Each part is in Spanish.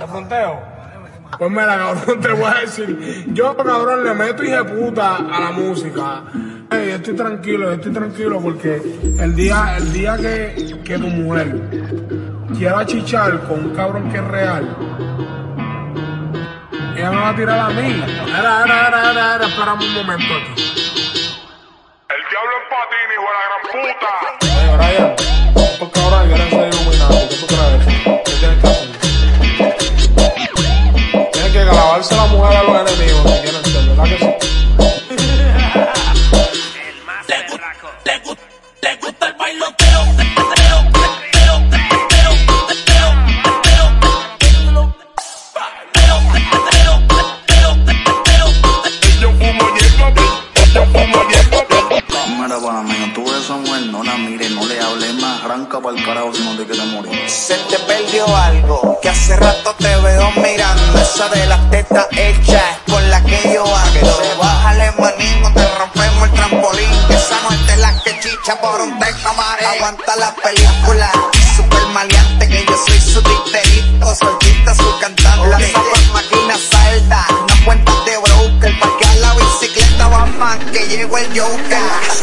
¿Te fronteo? Pues mira, cabrón, te voy a decir. Yo, cabrón, le meto hija de puta a la música. Ey, yo estoy tranquilo, yo estoy tranquilo porque el día, el día que, que tu mujer quiera chichar con un cabrón que es real, ella me va a tirar a mí. Era, era, era, era, era, espérame un momento aquí. El diablo en patín, hijo de la gran puta. Oye, Brian, no la mire, no le hable más, arranca para el carajo si no te quieres morir. Se te perdió algo que hace rato te veo mirando. Esa de las tetas hechas es por la que yo ando. Bájale manín, no te rompemos el trampolín. Que esa no es de las que chicha por un tecamare. Aguanta la película, super maleante que yo soy su titerito. Soltita su cantante. La super máquina salda, no cuentas de broker. Parquear la bicicleta, va más que llegó el Joker.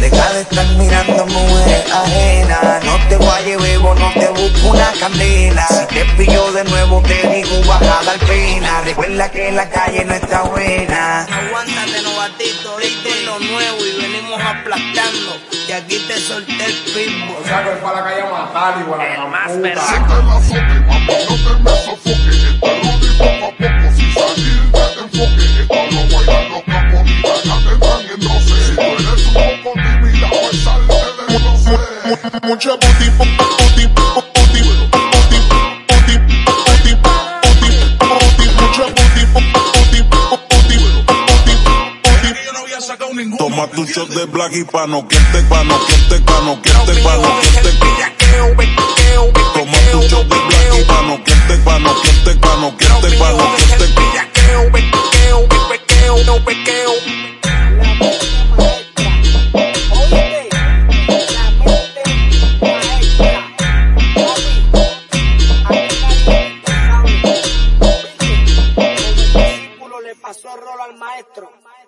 Deja de estar mirando mujeres ajenas. No te vayas, bebo, no te busco una candela. Si te pillo de nuevo, te digo, vas a dar pena. Recuerda que la calle no está buena. Aguántate, novatito, esto es lo nuevo y venimos aplastando. Y aquí te solté el pitbull. O sea, que es para la calle a matar, igual a la más puta. mucha booty, booty, booty, booty, booty, booty, booty, mucha booty, booty, booty, booty, Yo no. Toma tu shot de black y pano, que te pano, que te pano, que te pano, que te 4.